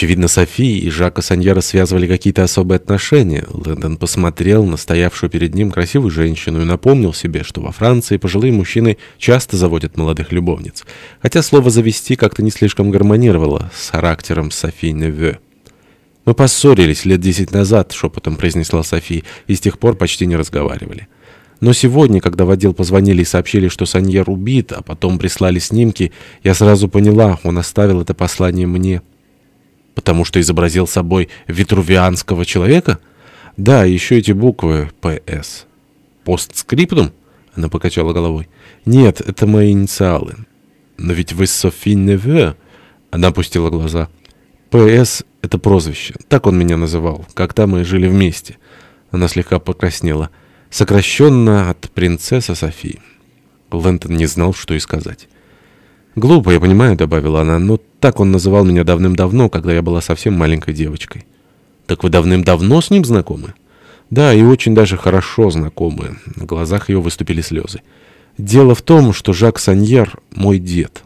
Очевидно, Софи и Жака Саньера связывали какие-то особые отношения. Лэндон посмотрел на стоявшую перед ним красивую женщину и напомнил себе, что во Франции пожилые мужчины часто заводят молодых любовниц. Хотя слово «завести» как-то не слишком гармонировало с характером Софи Неве. «Мы поссорились лет десять назад», — шепотом произнесла Софи, и с тех пор почти не разговаривали. Но сегодня, когда в отдел позвонили и сообщили, что Саньер убит, а потом прислали снимки, я сразу поняла, он оставил это послание мне. Потому что изобразил собой витрувианского человека? Да, еще эти буквы «ПС». «Постскриптум?» Она покачала головой. «Нет, это мои инициалы». «Но ведь вы Софи Неве?» Она опустила глаза. «ПС — это прозвище. Так он меня называл, когда мы жили вместе». Она слегка покраснела. Сокращенно от принцесса Софии. Лэнтон не знал, что и сказать. «Глупо, я понимаю», — добавила она, — «но так он называл меня давным-давно, когда я была совсем маленькой девочкой». «Так вы давным-давно с ним знакомы?» «Да, и очень даже хорошо знакомы». На глазах ее выступили слезы. «Дело в том, что Жак Саньер — мой дед».